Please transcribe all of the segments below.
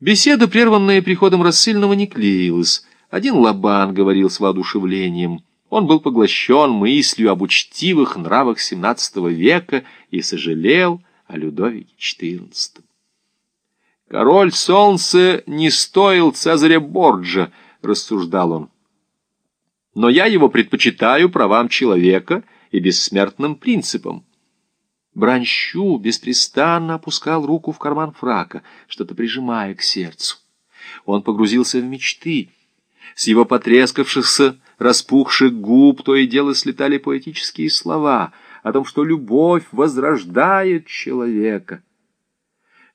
Беседа, прерванная приходом рассыльного, не клеилась. Один Лабан говорил с воодушевлением. Он был поглощен мыслью об учтивых нравах XVII века и сожалел о Людовике XIV. «Король солнца не стоил Цезаря Борджа», — рассуждал он. «Но я его предпочитаю правам человека и бессмертным принципам. Бранщу беспрестанно опускал руку в карман фрака, что-то прижимая к сердцу. Он погрузился в мечты. С его потрескавшихся, распухших губ то и дело слетали поэтические слова о том, что любовь возрождает человека.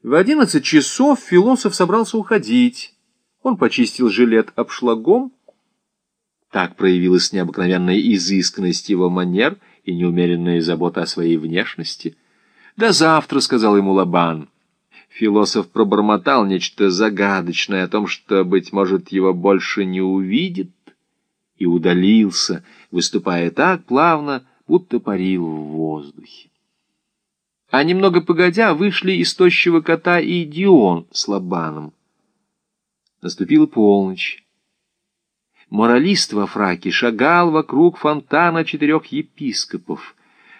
В одиннадцать часов философ собрался уходить. Он почистил жилет обшлагом. Так проявилась необыкновенная изысканность его манер — и неумеренная забота о своей внешности. «До завтра», — сказал ему Лабан. Философ пробормотал нечто загадочное о том, что, быть может, его больше не увидит, и удалился, выступая так плавно, будто парил в воздухе. А немного погодя вышли из тощего кота и Дион с Лабаном. Наступила полночь. Моралист во фраке шагал вокруг фонтана четырех епископов.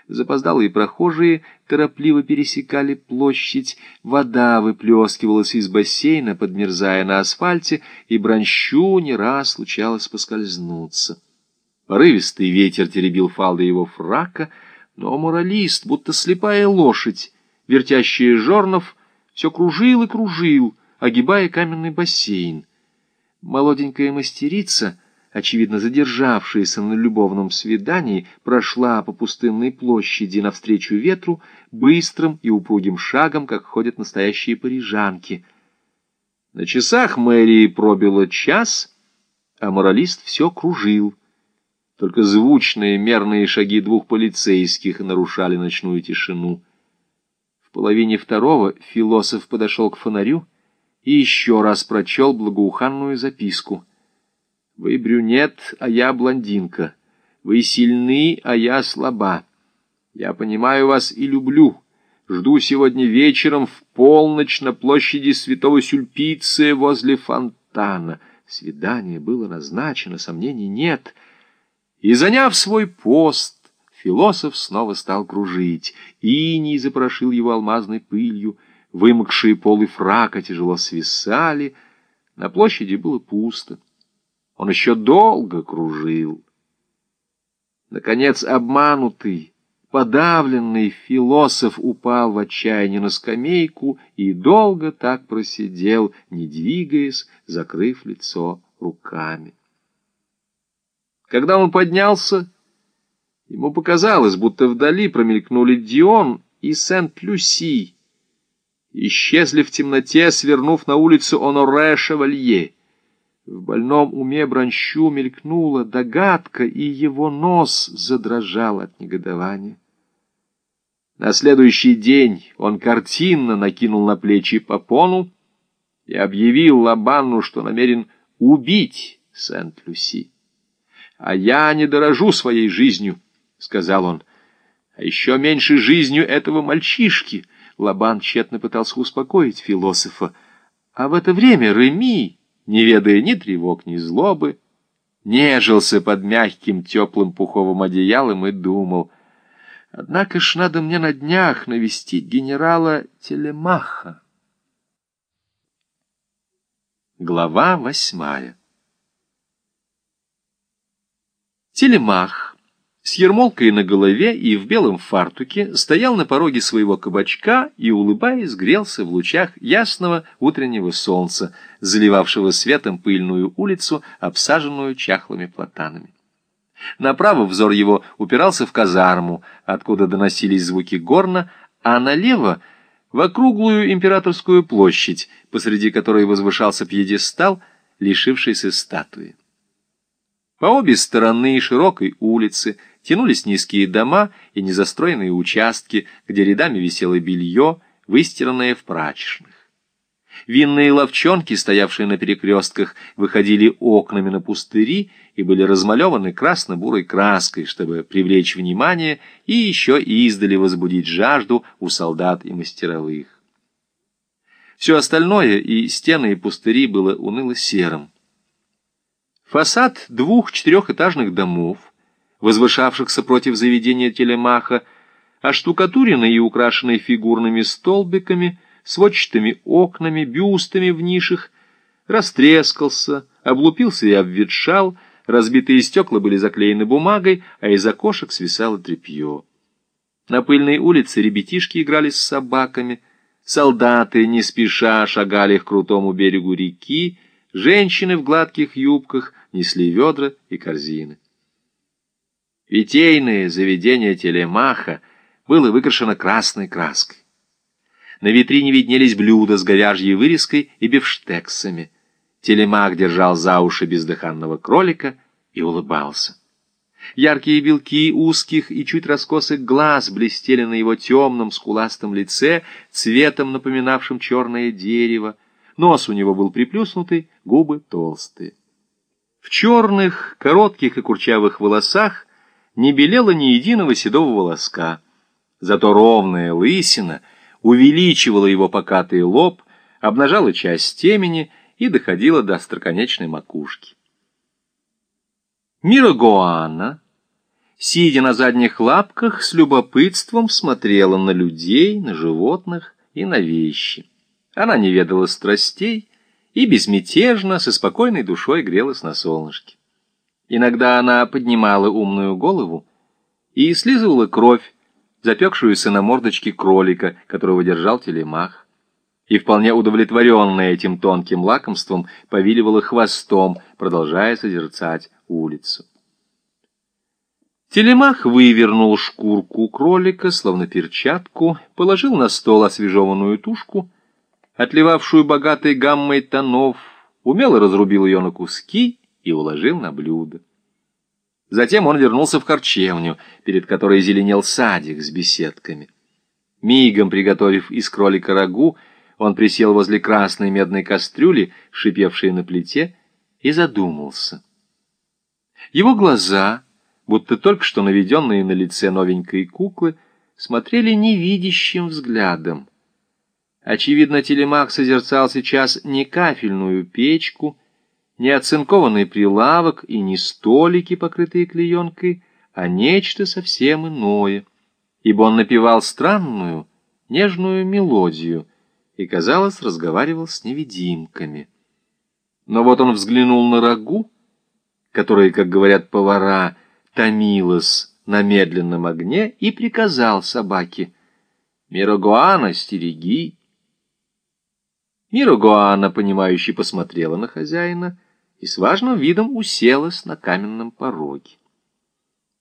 Запоздалые прохожие торопливо пересекали площадь, вода выплескивалась из бассейна, подмерзая на асфальте, и бронщу не раз случалось поскользнуться. Порывистый ветер теребил фалды его фрака, но моралист, будто слепая лошадь, вертящая жорнов, все кружил и кружил, огибая каменный бассейн. Молоденькая мастерица, очевидно задержавшаяся на любовном свидании, прошла по пустынной площади навстречу ветру быстрым и упругим шагом, как ходят настоящие парижанки. На часах мэрии пробило час, а моралист все кружил. Только звучные мерные шаги двух полицейских нарушали ночную тишину. В половине второго философ подошел к фонарю, и еще раз прочел благоуханную записку. «Вы брюнет, а я блондинка. Вы сильны, а я слаба. Я понимаю вас и люблю. Жду сегодня вечером в полночь на площади Святого Сюльпиция возле фонтана. Свидание было назначено, сомнений нет. И, заняв свой пост, философ снова стал кружить. Иней запорошил его алмазной пылью — Вымокшие полы фрака тяжело свисали. На площади было пусто. Он еще долго кружил. Наконец, обманутый, подавленный философ упал в отчаянии на скамейку и долго так просидел, не двигаясь, закрыв лицо руками. Когда он поднялся, ему показалось, будто вдали промелькнули Дион и Сент-Люси, исчезли в темноте, свернув на улицу Оноре-Шевалье. В больном уме бронщу мелькнула догадка, и его нос задрожал от негодования. На следующий день он картинно накинул на плечи попону и объявил Лабану, что намерен убить Сент-Люси. «А я не дорожу своей жизнью», — сказал он, — «а еще меньше жизнью этого мальчишки». Лабан тщетно пытался успокоить философа, а в это время Реми, не ведая ни тревог, ни злобы, нежился под мягким теплым пуховым одеялом и думал, «Однако ж надо мне на днях навестить генерала Телемаха». Глава восьмая Телемах с ермолкой на голове и в белом фартуке стоял на пороге своего кабачка и, улыбаясь, грелся в лучах ясного утреннего солнца, заливавшего светом пыльную улицу, обсаженную чахлыми платанами. Направо взор его упирался в казарму, откуда доносились звуки горна, а налево — в округлую императорскую площадь, посреди которой возвышался пьедестал, лишившийся статуи. По обе стороны широкой улицы — тянулись низкие дома и незастроенные участки, где рядами висело белье, выстиранное в прачечных. Винные ловчонки, стоявшие на перекрестках, выходили окнами на пустыри и были размалеваны красно-бурой краской, чтобы привлечь внимание и еще издали возбудить жажду у солдат и мастеровых. Все остальное, и стены, и пустыри, было уныло-серым. Фасад двух четырехэтажных домов, возвышавшихся против заведения телемаха, оштукатуренный и украшенный фигурными столбиками, сводчатыми окнами, бюстами в нишах, растрескался, облупился и обветшал, разбитые стекла были заклеены бумагой, а из окошек свисало тряпье. На пыльной улице ребятишки играли с собаками — Солдаты не спеша шагали к крутому берегу реки, женщины в гладких юбках несли ведра и корзины. Питейное заведение телемаха было выкрашено красной краской. На витрине виднелись блюда с говяжьей вырезкой и бифштексами. Телемах держал за уши бездыханного кролика и улыбался. Яркие белки узких и чуть раскосых глаз блестели на его темном скуластом лице, цветом напоминавшим черное дерево. Нос у него был приплюснутый, губы толстые. В черных, коротких и курчавых волосах не белело ни единого седого волоска. Зато ровная лысина увеличивала его покатый лоб, обнажала часть темени и доходила до остроконечной макушки. Мира Гоанна, сидя на задних лапках, с любопытством смотрела на людей, на животных и на вещи. Она не ведала страстей и безмятежно, со спокойной душой грелась на солнышке. Иногда она поднимала умную голову и слизывала кровь, запекшуюся на мордочке кролика, которого держал телемах и, вполне удовлетворенная этим тонким лакомством, повиливала хвостом, продолжая созерцать улицу. Телемах вывернул шкурку кролика, словно перчатку, положил на стол освежеванную тушку, отливавшую богатой гаммой тонов, умело разрубил ее на куски и уложил на блюдо. Затем он вернулся в харчевню, перед которой зеленел садик с беседками. Мигом приготовив из кролика рагу, он присел возле красной медной кастрюли, шипевшей на плите, и задумался. Его глаза, будто только что наведенные на лице новенькой куклы, смотрели невидящим взглядом. Очевидно, телемах созерцал сейчас не кафельную печку, не оцинкованный прилавок и не столики, покрытые клеенкой, а нечто совсем иное, ибо он напевал странную, нежную мелодию — и, казалось, разговаривал с невидимками. Но вот он взглянул на рагу, которая, как говорят повара, томилась на медленном огне и приказал собаке «Мирогуана, стереги!» Мирогуана, понимающе посмотрела на хозяина и с важным видом уселась на каменном пороге.